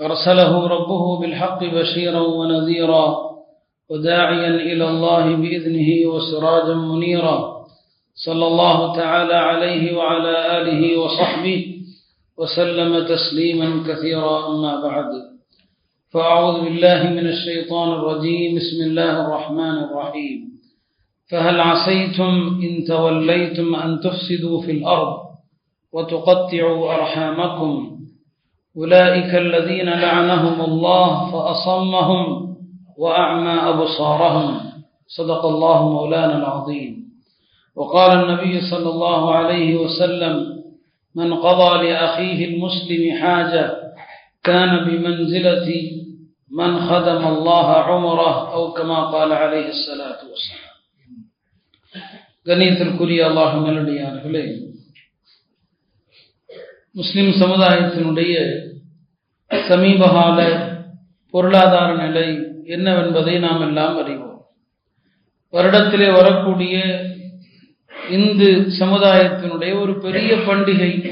أرسله ربه بالحق بشيرا ونذيرا وداعيا إلى الله بإذنه وسراجا منيرا. صلى الله تعالى عليه وعلى آله وصحبه وسلم تسليما كثيرا أما بعد. فأعوذ بالله من الشيطان الرجيم. بسم الله الرحمن الرحيم. فهل عسيتم إن توليتم أن تفسدوا في الأرض وتقطعوا أرحامكم أولئك الذين لعنهم الله فأصمهم وأعمى أبصارهم صدق الله مولانا العظيم وقال النبي صلى الله عليه وسلم من قضى لأخيه المسلم حاجة كان بمنزلة من خدم الله عمره أو كما قال عليه الصلاة والسلام கண்ணியத்திற்குரிய அல்லாஹ் நல்லடியார்களே முஸ்லிம் சமுதாயத்தினுடைய சமீபகால பொருளாதார நிலை என்னவென்பதை நாம் எல்லாம் அறிவோம். வருடத்திலே வரக்கூடிய இந்து சமுதாயத்தினுடைய ஒரு பெரிய பண்டிகை.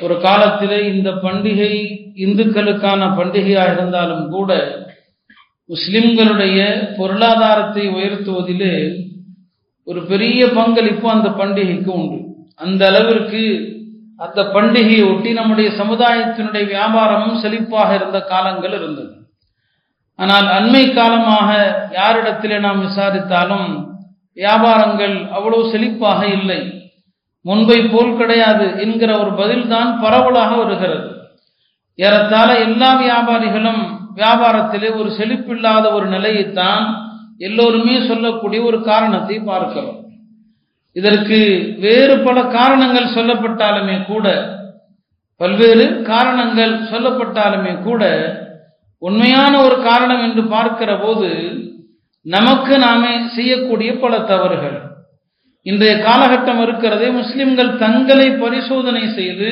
ஒரு காலத்திலே இந்த பண்டிகை இந்துக்களுக்கான பண்டிகையாக இருந்தாலும் கூட முஸ்லிம்களுடைய பொருளாதாரத்தை உயர்த்துவதிலே ஒரு பெரிய பங்களிப்பு அந்த பண்டிகைக்கு உண்டு. அந்த அளவிற்கு அந்த பண்டிகையை ஒட்டி நம்முடைய சமுதாயத்தினுடைய வியாபாரமும் செழிப்பாக இருந்த காலங்கள் இருந்தது. ஆனால் அண்மை காலமாக யாரிடத்திலே நாம் விசாரித்தாலும் வியாபாரங்கள் அவ்வளவு செழிப்பாக இல்லை. முன்பை போல் கிடையாது என்கிற ஒரு பதில்தான் பரவலாக வருகிறது. ஏறத்தாழ எல்லா வியாபாரிகளும் வியாபாரத்திலே ஒரு செழிப்பில்லாத ஒரு நிலையைத்தான் எல்லோருமே சொல்லக்கூடிய ஒரு காரணத்தை பார்க்கிறோம். இதற்கு வேறு பல காரணங்கள் சொல்லப்பட்டாலுமே கூட பல்வேறு காரணங்கள் சொல்லப்பட்டாலுமே கூட உண்மையான ஒரு காரணம் என்று பார்க்கிற போது நமக்கு நாமே செய்யக்கூடிய பல தவறுகள். இன்றைய காலகட்டம் இருக்கிறதே முஸ்லிம்கள் தங்களை பரிசோதனை செய்து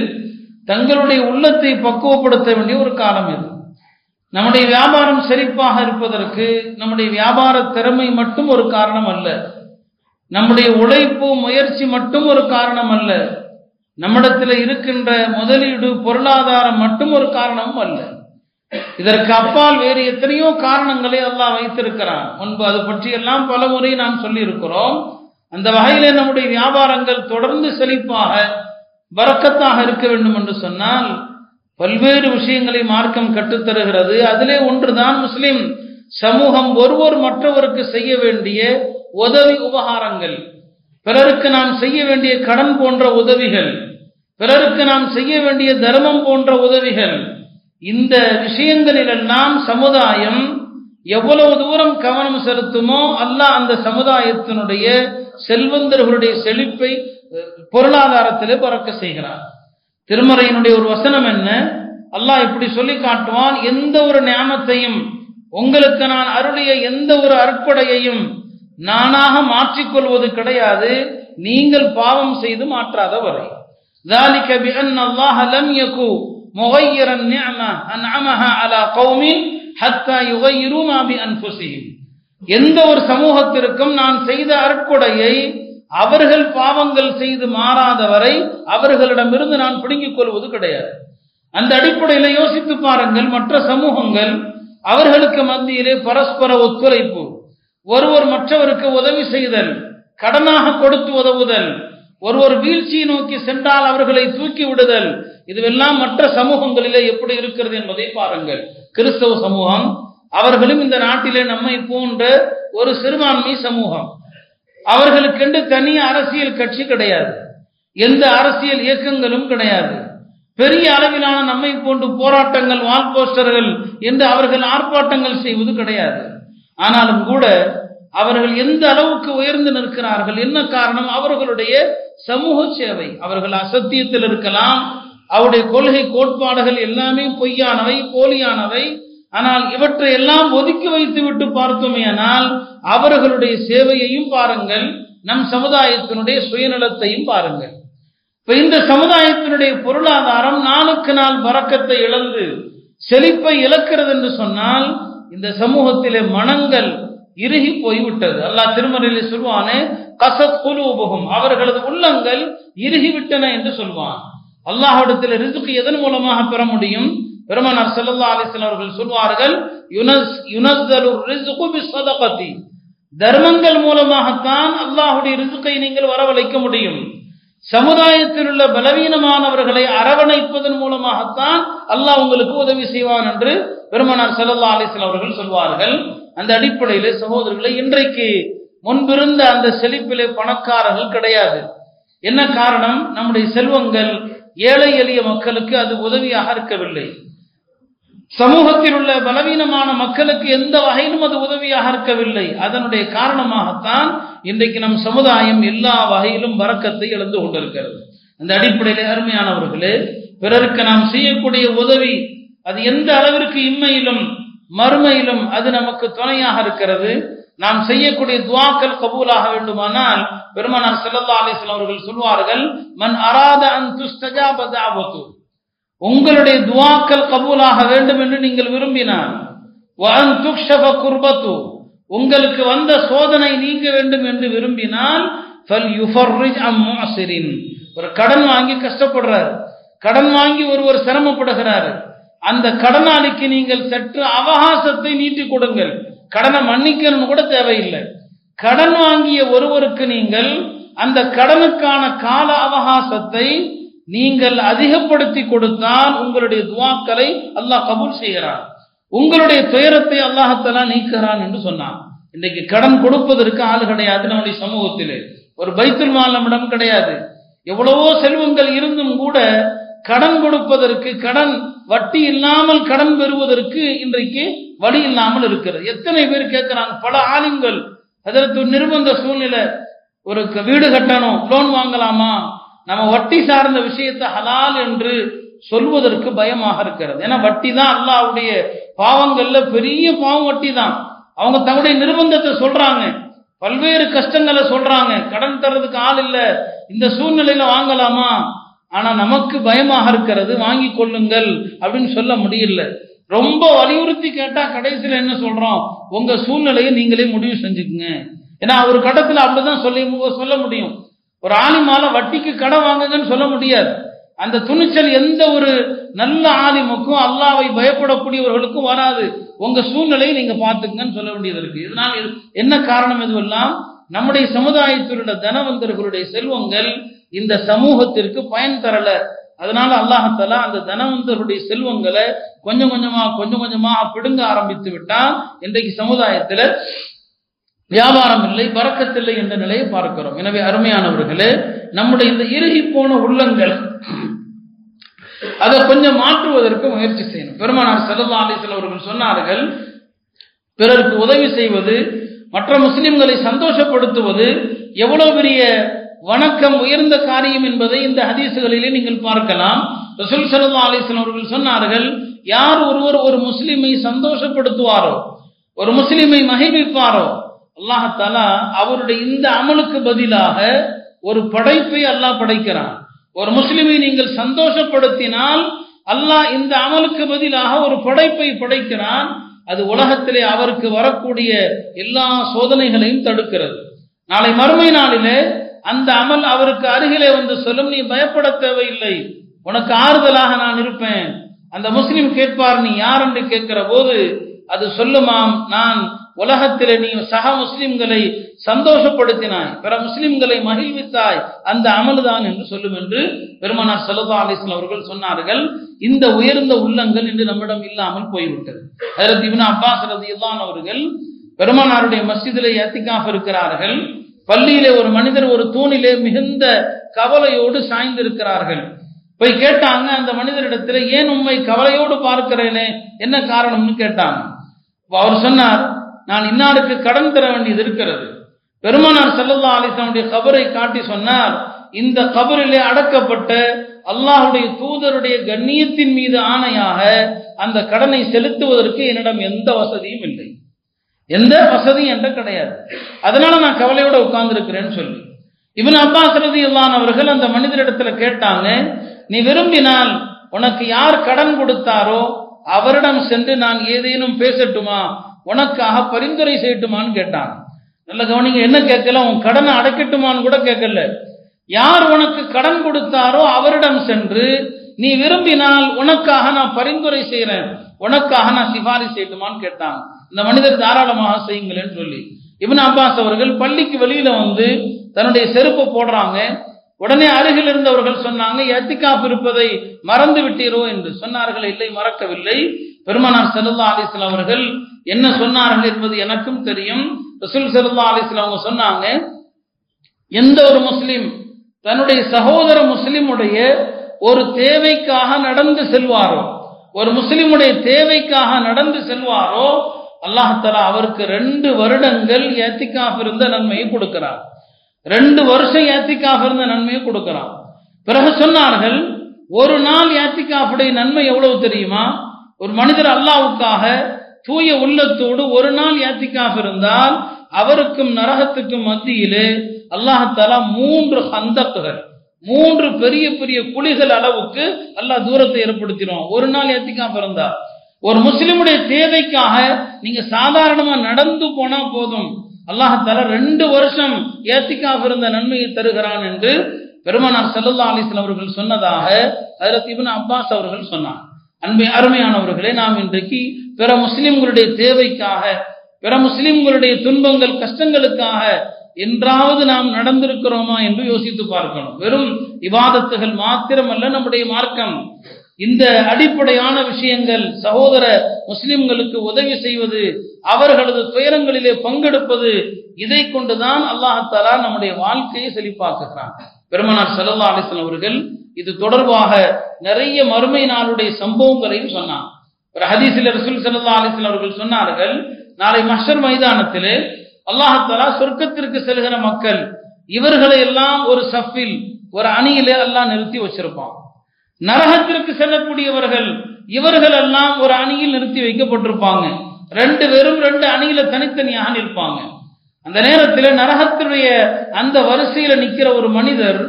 தங்களுடைய உள்ளத்தை பக்குவப்படுத்த வேண்டிய ஒரு காலம் இது. நம்முடைய வியாபாரம் செழிப்பாக இருப்பதற்கு நம்முடைய வியாபார திறமை மட்டும் ஒரு காரணம் அல்ல. நம்முடைய உழைப்பு முயற்சி மட்டும் ஒரு காரணம் அல்ல. நம்மிடத்தில் இருக்கின்ற முதலீடு பொருளாதாரம் மட்டும் ஒரு காரணமும் அல்ல. இதற்கு அப்பால் வேறு எத்தனையோ காரணங்களை அல்லாஹ் வைத்திருக்கிறான். முன்பு அது பற்றி எல்லாம் பல முறை நாம் சொல்லியிருக்கிறோம். அந்த வகையில நம்முடைய வியாபாரங்கள் தொடர்ந்து செழிப்பாக வரக்கத்தாக இருக்க வேண்டும் என்று சொன்னால் பல்வேறு விஷயங்களை மார்க்கம் கற்றுத்தருகிறது. அதிலே ஒன்றுதான் முஸ்லிம் சமூகம் ஒருவர் மற்றவருக்கு செய்ய வேண்டிய உதவி உபகாரங்கள். பிறருக்கு நாம் செய்ய வேண்டிய கடன் போன்ற உதவிகள். பிறருக்கு நாம் செய்ய வேண்டிய தர்மம் போன்ற உதவிகள். இந்த விஷயங்களிலெல்லாம் சமுதாயம் எவ்வளவு தூரம் கவனம் செலுத்துமோ அல்லாஹ் அந்த சமுதாயத்தினுடைய செல்வந்தர்களுடைய செழிப்பை பொருளாதாரத்திலே பறக்க செய்கிறார். திருமறையினுடைய ஒரு வசனம் என்ன? அல்லாஹ் இப்படி சொல்லி காட்டுவான் எந்த ஒரு ஞானத்தையும் உங்களுக்கு நான் அருளிய எந்த ஒரு அற்படையையும் நானாக மாற்றிக்கொள்வது கிடையாது நீங்கள் பாவம் செய்து மாற்றாத வரை ذلك بأن الله لم يكن مغيرا نعمة أنعمها على قوم حتى يغيروا ما بأنفسهم எந்த ஒரு சமூகத்திற்கும் நான் செய்த அற்கொடையை அவர்கள் பாவங்கள் செய்து மாறாத வரை அவர்களிடமிருந்து நான் பிடுங்கிக் கொள்வது கிடையாது அந்த அடிப்படையில் யோசித்து பாருங்கள் மற்ற சமூகங்கள் அவர்களுக்கு மத்தியிலே பரஸ்பர ஒத்துழைப்பு ஒருவர் மற்றவருக்கு உதவி செய்தல் கடனாக கொடுத்து உதவுதல் ஒருவர் வீழ்ச்சியை நோக்கி சென்றால் அவர்களை தூக்கி விடுதல் இதுவெல்லாம் மற்ற சமூகங்களிலே எப்படி இருக்கிறது என்பதை பாருங்கள். கிறிஸ்தவ சமூகம் அவர்களும் இந்த நாட்டிலே நம்மை போன்ற ஒரு சிறுபான்மை சமூகம். அவர்களுக்கென்று தனி அரசியல் கட்சி கிடையாது. எந்த அரசியல் இயக்கங்களும் கிடையாது. பெரிய அளவிலான நம்மை போன்று போராட்டங்கள் வால் போஸ்டர்கள் என்று அவர்கள் ஆர்ப்பாட்டங்கள் செய்வது கிடையாது. ஆனாலும் கூட அவர்கள் எந்த அளவுக்கு உயர்ந்து நிற்கிறார்கள் என்ன காரணம்? அவர்களுடைய சமூக சேவை அவர்கள் அசத்தியத்தில் இருக்கலாம் அவருடைய கொள்கை கோட்பாடுகள் எல்லாமே பொய்யானவை போலியானவை. ஆனால் இவற்றை எல்லாம் ஒதுக்கி வைத்து விட்டு பார்த்தோமே ஆனால் அவர்களுடைய சேவையையும் பாருங்கள் நம் சமுதாயத்தினுடைய சுயநலத்தையும் பாருங்கள். இப்ப இந்த சமுதாயத்தினுடைய பொருளாதாரம் நாளுக்கு நாள் வரக்கத்தை இழந்து செழிப்பை இழக்கிறது என்று சொன்னால் இந்த சமூகத்திலே மனங்கள் இறுகி போய்விட்டது. அல்லாஹ் திருமறையிலே சொல்வானே கசத் குலூபுகும் அவர்களது உள்ளங்கள் இறுகிவிட்டன என்று சொல்வான். அல்லாஹிடத்தில் ரிசுக்கு எதன் மூலமாக பெற முடியும்? பெருமனார் செல்லல்லா அலைஹி அவர்கள் சொல்வார்கள் யுனஸ் யுனஸ்ஸலு ரிஸ்கு பிஸ்வதபதி தர்மங்கள் மூலமாகத்தான் அல்லாஹுடைய ரிசுக்கை நீங்கள் வரவழைக்க முடியும். சமுதாயத்தில் உள்ள பலவீனமானவர்களை அரவணைப்பதன் மூலமாகத்தான் அல்லாஹ் உங்களுக்கு உதவி செய்வான் என்று பெருமனார் ஸல்லல்லாஹு அலிஸ்லாம் அவர்கள் சொல்வார்கள். அந்த அடிப்படையிலே சகோதரர்களை இன்றைக்கு முன்பிருந்த அந்த செழிப்பிலே பணக்காரர்கள் கிடையாது. என்ன காரணம்? நம்முடைய செல்வங்கள் ஏழை எளிய மக்களுக்கு அது உதவியாக இருக்கவில்லை. சமூகத்தில் உள்ள பலவீனமான மக்களுக்கு எந்த வகையிலும் அது உதவியாக இருக்கவில்லை. அதனுடைய காரணமாகத்தான் இன்றைக்கு நம் சமுதாயம் எல்லா வகையிலும் வரக்கத்தை இழந்து கொண்டிருக்கிறது. அந்த அடிப்படையிலே அருமையானவர்களே பிறருக்கு நாம் செய்யக்கூடிய உதவி அது எந்த அளவிற்கு இம்மையிலும் மறுமையிலும் அது நமக்கு துணையாக இருக்கிறது. நாம் செய்யக்கூடிய துவாக்கள் கபூலாக வேண்டுமானால் பெருமனார் செல்லல்லா அலிஸ்லாம் அவர்கள் சொல்வார்கள் மன் அராத அன் துஸ்தஜா தஅவத்து உங்களுடைய துவாக்கள் கபூலாக வேண்டும் என்று நீங்கள் விரும்பினால் குர்பத்து உங்களுக்கு வந்த சோதனை நீங்க வேண்டும் என்று விரும்பினால் ஃபல் ஒரு கடன் வாங்கி கஷ்டப்படுறார். கடன் வாங்கி ஒருவர் சிரமப்படுகிறார். அந்த கடனாளிக்கு நீங்கள் சற்று அவகாசத்தை நீட்டி கொடுங்கள். கடனை மன்னிக்கணும் கூட தேவையில்லை. கடன் வாங்கிய ஒருவருக்கு நீங்கள் அந்த கடனுக்கான கால அவகாசத்தை நீங்கள் அதிகப்படுத்தி கொடுத்தால் உங்களுடைய துவாக்களை அல்லாஹ் கபூல் செய்கிறான். உங்களுடைய துயரத்தை அல்லாஹத்தலா நீக்கிறான் என்று சொன்னான். இன்னைக்கு கடன் கொடுப்பதற்கு ஆள் கிடையாது நம்முடைய சமூகத்திலே. ஒரு பைத்துல் மால் நம்மிடம் கிடையாது. எவ்வளவோ செல்வங்கள் இருந்தும் கூட கடன் கொடுப்பதற்கு கடன் வட்டி இல்லாமல் கடன் பெறுவதற்கு இன்றைக்கு வழி இல்லாமல் இருக்கிறது. எத்தனை பேர் கேட்கிறாங்க பல ஆளுங்கள் அதற்கு நிர்பந்த சூழ்நிலை ஒரு க- வீடு கட்டணும் லோன் வாங்கலாமா? நம்ம வட்டி சார்ந்த விஷயத்தை ஹலால் என்று சொல்வதற்கு பயமாக இருக்கிறது. ஏன்னா வட்டி தான் அல்லாவுடைய பாவங்கள்ல பெரிய பாவம் வட்டி தான் அவங்க தங்களுடைய நிர்பந்தத்தை சொல்றாங்க. பல்வேறு கஷ்டங்களை சொல்றாங்க. கடன் தர்றதுக்கு ஆள் இல்ல. இந்த சூழ்நிலையில வாங்கலாமா? ஆனா நமக்கு பயமாக இருக்கிறது. வாங்கி கொள்ளுங்கள் அப்படின்னு சொல்ல முடியல. ரொம்ப வலியுறுத்தி கேட்டா கடைசியில என்ன சொல்றோம்? உங்க சூழ்நிலையை நீங்களே முடிவு செஞ்சுக்குங்க. ஏன்னா ஒரு கட்டத்துல அப்படிதான் சொல்லி சொல்ல முடியும். ஒரு ஆலிமால வட்டிக்கு கடன் வாங்குங்கன்னு சொல்ல முடியாது. அந்த துணிச்சல் எந்த ஒரு நல்ல ஆலிமுக்கும் அல்லாவை பயப்படக்கூடியவர்களுக்கும் வராது. உங்க சூழ்நிலையை நீங்க பாத்துக்கங்கன்னு சொல்ல வேண்டியது இருக்கு. இதனால் என்ன காரணம் இதுவெல்லாம் நம்முடைய சமுதாயத்தில் உள்ள தனவந்தர்களுடைய செல்வங்கள் இந்த சமூகத்திற்கு பயன் தரல. அதனால அல்லாஹத்தாலா அந்த தனவந்தருடைய செல்வங்களை கொஞ்சம் கொஞ்சமா கொஞ்சம் கொஞ்சமா பிடுங்க ஆரம்பித்து விட்டா இன்றைக்கு சமுதாயத்துல வியாபாரம் இல்லை பறக்கத்தில்லை என்ற நிலையை பார்க்கிறோம். எனவே அருமையானவர்களே நம்முடைய இந்த இறுகி போன உள்ளங்கள் அதை கொஞ்சம் மாற்றுவதற்கு முயற்சி செய்யணும். பெருமானார் ஸல்லல்லாஹு அலிசல் அவர்கள் சொன்னார்கள் பிறருக்கு உதவி செய்வது மற்ற முஸ்லிம்களை சந்தோஷப்படுத்துவது எவ்வளவு பெரிய வணக்கம் உயர்ந்த காரியம் என்பதை இந்த ஹதீசுகளிலே நீங்கள் பார்க்கலாம். ரசூல் சல்லா அலைஹி அவர்கள் சொன்னார்கள் யார் ஒருவர் ஒரு முஸ்லிமை சந்தோஷப்படுத்துவாரோ ஒரு முஸ்லிமை மகிழ்விப்பாரோ அல்லாஹாலா அவருடைய இந்த அமலுக்கு பதிலாக ஒரு படைப்பை அல்லாஹ் படைக்கிறான். ஒரு முஸ்லிமை நீங்கள் சந்தோஷப்படுத்தினால் அல்லாஹ் இந்த அமலுக்கு பதிலாக ஒரு படைப்பை படைக்கிறான். அது உலகத்திலே அவருக்கு வரக்கூடிய எல்லா சோதனைகளையும் தடுக்கிறது. நாளை மறுமை நாளிலே அந்த அமல் அவருக்கு அருகிலே வந்து சொல்லும் நீ பயப்பட தேவையில்லை. உனக்கு ஆறுதலாக நான் இருப்பேன். அந்த முஸ்லிம் கேட்பார் நீ யார்? என்று கேட்கிற போது அது சொல்லுமாம் நான் உலகத்திலே நீ சக முஸ்லிம்களை சந்தோஷப்படுத்தினாய் பிற முஸ்லிம்களை மகிழ்வித்தாய் அந்த அமல்தான் என்று சொல்லும் என்று பெருமானார் ஸல்லல்லாஹு அலிஸ்லாம் அவர்கள் சொன்னார்கள். இந்த உயர்ந்த உள்ளங்கள் இன்று நம்மிடம் இல்லாமல் போய்விட்டது. அதற்கு இப்னு அப்பாஸ் ரதி அவர்கள் பெருமானாருடைய மஸ்ஜிதிலே இத்திகாஃப் இருக்கிறார்கள். பள்ளியிலே ஒரு மனிதர் ஒரு தூணிலே மிகுந்த கவலையோடு சாய்ந்திருக்கிறார்கள். போய் கேட்டாங்க அந்த மனிதரிடத்துல ஏன் உண்மை கவலையோடு பார்க்கிறேனே? என்ன காரணம்னு கேட்டாங்க. அவர் சொன்னார் நான் இன்னாருக்கு கடன் தர வேண்டியது இருக்கிறது. பெருமானார் செல்லல்லா அலைஹி கபரை காட்டி சொன்னார் இந்த கபரிலே அடக்கப்பட்ட அல்லாஹுடைய தூதருடைய கண்ணியத்தின் மீது ஆணையாக அந்த கடனை செலுத்துவதற்கு என்னிடம் எந்த வசதியும் இல்லை. எந்த வசதியும் என்ற கிடையாது. அதனால நான் கவலையோட உட்கார்ந்துருக்கிறேன்னு சொல்லி. இவன் அப்பாஸ் ரதி அவர்கள் அந்த மனிதரிடத்துல கேட்டாங்க நீ விரும்பினால் உனக்கு யார் கடன் கொடுத்தாரோ அவரிடம் சென்று நான் ஏதேனும் பேசட்டுமா? உனக்காக பரிந்துரை செய்யட்டுமான்னு கேட்டான். நல்ல கவனிங்க என்ன கேட்கல? உன் கடனை அடைக்கட்டுமான்னு கூட கேட்கல. யார் உனக்கு கடன் கொடுத்தாரோ அவரிடம் சென்று நீ விரும்பினால் உனக்காக நான் பரிந்துரை செய்யறேன் உனக்காக நான் சிபாரிசு செய்யட்டுமான்னு கேட்டான். இந்த மனிதர் தாராளமாக செய்யுங்களேன்னு சொல்லி. இவன் அப்பாஸ் அவர்கள் பள்ளிக்கு வெளியில வந்து தன்னுடைய செருப்பை போடுறாங்க. உடனே அருகில் இருந்தவர்கள் சொன்னாங்க எத்திகாப் இருப்பதை மறந்து விட்டீரோ என்று. சொன்னார்கள் இல்லை மறக்கவில்லை. பெருமனார் செல்லா அலிஸ்லாம் அவர்கள் என்ன சொன்னார்கள் என்பது எனக்கும் தெரியும். ரசூல் செல்லா அலிஸ்லாம் அவங்க சொன்னாங்க எந்த ஒரு முஸ்லீம் தன்னுடைய சகோதர முஸ்லிமுடைய ஒரு தேவைக்காக நடந்து செல்வாரோ ஒரு முஸ்லிமுடைய தேவைக்காக நடந்து செல்வாரோ அல்லாஹாலா அவருக்கு ரெண்டு வருடங்கள் ஏத்திக்காஃப் இருந்த நன்மையை கொடுக்கிறார் ரெண்டு வருஷம் ஏத்திக்காஃப் இருந்த நன்மையை கொடுக்கிறார் பிறகு சொன்னார்கள் ஒரு நாள் ஏத்திக்காஃபுடைய நன்மை எவ்வளவு தெரியுமா? ஒரு மனிதர் அல்லாவுக்காக தூய உள்ளத்தோடு ஒரு நாள் யாத்திக்காக இருந்தால் அவருக்கும் நரகத்துக்கும் மத்தியிலே அல்லாஹாலா மூன்று ஹந்தக்குகள் மூன்று பெரிய பெரிய குழிகள் அளவுக்கு அல்லாஹ் தூரத்தை ஏற்படுத்திடும் ஒரு நாள் ஏத்திக்காம இருந்தா ஒரு முஸ்லிமுடைய தேவைக்காக நீங்க சாதாரணமா நடந்து போனா போதும். அல்லாஹால ரெண்டு வருஷம் ஏத்திக்காக இருந்த நன்மையை தருகிறான் என்று பெருமனார் செல்லல்லா அலிஸ்லாம் அவர்கள் சொன்னதாக அதில் இவன் அப்பாஸ் அவர்கள் சொன்னார். அன்பை அருமையானவர்களே நாம் இன்றைக்கு பிற முஸ்லிம்களுடைய தேவைக்காக பிற முஸ்லிம்களுடைய துன்பங்கள் கஷ்டங்களுக்காக என்றாவது நாம் நடந்திருக்கிறோமா என்று யோசித்து பார்க்கணும். வெறும் விவாதத்துகள் மாத்திரமல்ல நம்முடைய மார்க்கம். இந்த அடிப்படையான விஷயங்கள் சகோதர முஸ்லிம்களுக்கு உதவி செய்வது அவர்களது துயரங்களிலே பங்கெடுப்பது இதை கொண்டுதான் அல்லாஹாலா நம்முடைய வாழ்க்கையை செழிப்பாக்குகிறான். பெருமனார் சல்லா அலிஸ்லாம் அவர்கள் இது தொடர்பாக நிறைய மறுமை நாளுடைய சம்பவங்களையும் சொன்னான் ஒரு ஹதீசில் ரசூல் சல்லா அலிஸ்லாம் அவர்கள் சொன்னார்கள் நாளை மஷர் மைதானத்திலே அல்லாஹாலா சொர்க்கத்திற்கு செல்கிற மக்கள் இவர்களை எல்லாம் ஒரு சஃபில் ஒரு அணியிலே எல்லாம் நிறுத்தி வச்சிருப்பான். நரகத்திற்கு செல்லக்கூடியவர்கள் இவர்கள் எல்லாம் ஒரு அணியில் நிறுத்தி வைக்கப்பட்டிருப்பாங்க. ரெண்டு பேரும் ரெண்டு அணியில தனித்தனியாக நிற்பாங்க. அந்த நேரத்தில் நரகத்தினுடைய அந்த வரிசையில நிக்கிற ஒரு மனிதர்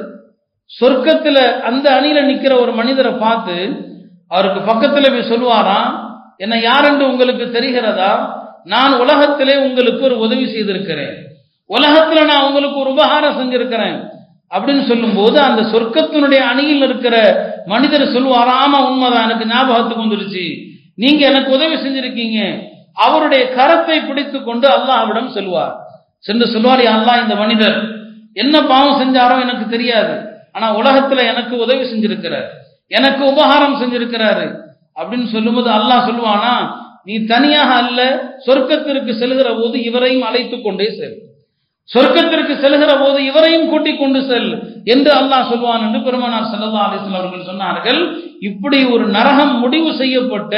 சொர்க்கத்துல அந்த அணியில நிக்கிற ஒரு மனிதரை பார்த்து அவருக்கு பக்கத்துல போய் சொல்லுவாராம் என்ன யாரென்று உங்களுக்கு தெரிகிறதா? நான் உலகத்திலே உங்களுக்கு ஒரு உதவி செய்திருக்கிறேன். உலகத்துல நான் உங்களுக்கு ஒரு உபகாரம் செஞ்சிருக்கிறேன். அப்படின்னு சொல்லும்போது அந்த சொர்க்கத்தினுடைய அணியில் இருக்கிற மனிதர் சொல்லுவார் ஆமா உண்மைதான் எனக்கு ஞாபகத்துக்கு வந்துருச்சு நீங்க எனக்கு உதவி செஞ்சிருக்கீங்க. அவருடைய கரத்தை பிடித்து கொண்டு அல்லாஹ்விடம் செல்வார் சென்று சொல்வார் அல்லா இந்த மனிதர் என்ன பாவம் செஞ்சாரோ எனக்கு தெரியாது. ஆனா உலகத்துல எனக்கு உதவி செஞ்சிருக்கிறார். எனக்கு உபகாரம் செஞ்சிருக்கிறாரு. அப்படின்னு சொல்லும்போது அல்லாஹ் சொல்லுவானா நீ தனியாக அல்ல சொர்க்கத்திற்கு செல்கிற போது இவரையும் அழைத்து கொண்டே செல். சொர்க்கத்திற்கு செல்கிற போது இவரையும் கூட்டிக் கொண்டு செல் என்று அல்லாஹ் சொல்வான் என்று பெருமானார் சல்லா அலிஸ்லாம் அவர்கள் சொன்னார்கள். இப்படி ஒரு நரகம் முடிவு செய்யப்பட்ட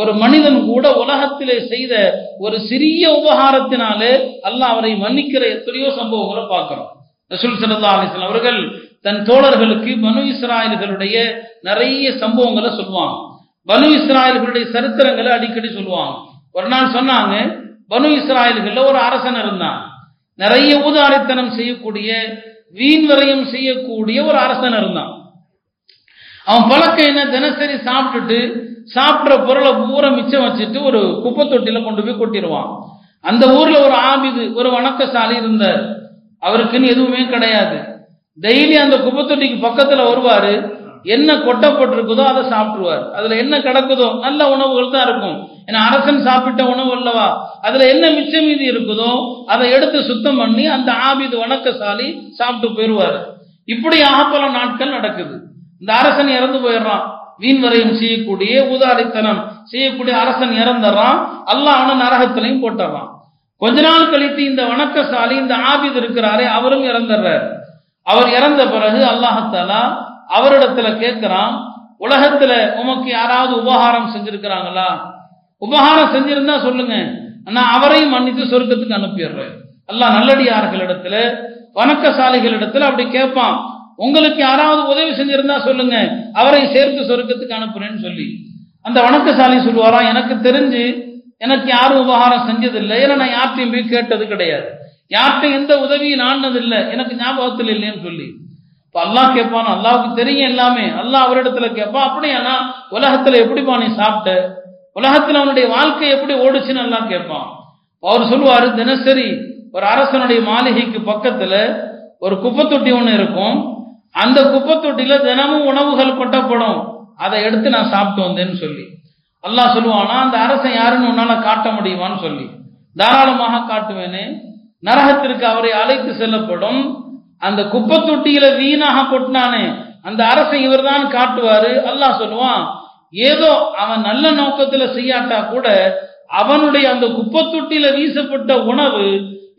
ஒரு மனிதன் கூட உலகத்திலே செய்த ஒரு சிறிய உபகாரத்தினாலே அல்லாஹ் அவரை மன்னிக்கிற எத்தனையோ சம்பவங்களை பார்க்கிறோம். ரசூல் சல்லா அலிஸ்லாம் அவர்கள் தன் தோழர்களுக்கு பனு இஸ்ராயல்களுடைய நிறைய சம்பவங்களை சொல்லுவாங்க பனு இஸ்ராயல்களுடைய சரித்திரங்களை அடிக்கடி சொல்லுவாங்க ஒரு நாள் சொன்னாங்க பனு இஸ்ராயல்கள்ல ஒரு அரசன் இருந்தான். நிறைய ஊதாரித்தனம் செய்யக்கூடிய வீண் வரையும் செய்யக்கூடிய ஒரு அரசன் இருந்தான். அவன் பழக்கம் என்ன? தினசரி சாப்பிட்டுட்டு சாப்பிட்ற பொருளை பூரா மிச்சம் வச்சுட்டு ஒரு குப்பை தொட்டியில கொண்டு போய் கொட்டிடுவான். அந்த ஊர்ல ஒரு ஆபிது ஒரு வணக்கசாலி இருந்தார். அவருக்குன்னு எதுவுமே கிடையாது. டெய்லி அந்த குப்பை தொட்டிக்கு பக்கத்துல வருவாரு. என்ன கொட்டப்பட்டிருக்குதோ அதை சாப்பிட்டுருவார். அதுல என்ன கிடக்குதோ நல்ல உணவுகள் தான் இருக்கும். ஏன்னா அரசன் சாப்பிட்ட உணவு அல்லவா? அதுல என்ன மிச்சம் மீதி இருக்குதோ அதை எடுத்து சுத்தம் பண்ணி அந்த ஆபிது வணக்கசாலி சாப்பிட்டு போயிடுவார். இப்படியாக பல நாட்கள் நடக்குது. இந்த அரசன் இறந்து போயிடுறான். வீண் வரையும் செய்யக்கூடிய உதாரித்தனம் செய்யக்கூடிய அரசன் இறந்துடுறான். அல்லாஹ் அவனை நரகத்திலையும் போட்டுறான் கொஞ்ச நாள் கழித்து இந்த வணக்கசாலி இந்த ஆபிது இருக்கிறாரே அவரும் இறந்துடுறார். அவர் இறந்த பிறகு அல்லாஹத்தாலா அவரிடத்துல கேட்கிறான் உலகத்துல உமக்கு யாராவது உபகாரம் செஞ்சிருக்கிறாங்களா? உபகாரம் செஞ்சிருந்தா சொல்லுங்க. நான் அவரையும் மன்னித்து சொர்க்கத்துக்கு அனுப்பிடுறேன். அல்லாஹ் நல்லடியார்களிடத்துல வணக்கசாலிகளிடத்துல அப்படி கேட்பான். உங்களுக்கு யாராவது உதவி செஞ்சிருந்தா சொல்லுங்க. அவரை சேர்த்து சொர்க்கத்துக்கு அனுப்புறேன்னு சொல்லி. அந்த வணக்கசாலி சொல்லுவாராம் எனக்கு தெரிஞ்சு எனக்கு யாரும் உபகாரம் செஞ்சதில்லை. ஏன்னா நான் யார்ட்டையும் போய் கேட்டது கிடையாது. யார்கிட்ட எந்த உதவியும் நாடினதில்லை எனக்கு ஞாபகத்தில் இல்லைன்னு சொல்லி. இப்ப அல்லாஹ் கேட்பான் அல்லாவுக்கு தெரியும் எல்லாமே. அல்லாஹ் அவரிடத்துல கேட்பான் அப்படியானா உலகத்துல எப்படிப்பா நீ சாப்பிட்ட? உலகத்துல அவனுடைய வாழ்க்கை எப்படி ஓடுச்சுன்னு எல்லாம் கேட்பான் அவர் சொல்லுவாரு தினசரி ஒரு அரசனுடைய மாளிகைக்கு பக்கத்துல ஒரு குப்பை தொட்டி ஒன்று இருக்கும். அந்த குப்பை தொட்டியில தினமும் உணவுகள் கொட்டப்படும். அதை எடுத்து நான் சாப்பிட்டு வந்தேன்னு சொல்லி. அல்லாஹ் சொல்லுவானா அந்த அரசன் யாருன்னு உன்னால காட்ட முடியுமான்னு சொல்லி. தாராளமாக காட்டுவேனே. நரகத்திற்கு அவரை அழைத்து செல்லப்படும் அந்த குப்பை தொட்டியில வீணாக கொட்டினானே அந்த அரசன் இவர்தான் காட்டுவாரு. அல்லாஹ் சொல்லுவான் ஏதோ அவன் நல்ல நோக்கத்துல செய்யாட்டா கூட அவனுடைய அந்த குப்பை தொட்டியில வீசப்பட்ட உணவு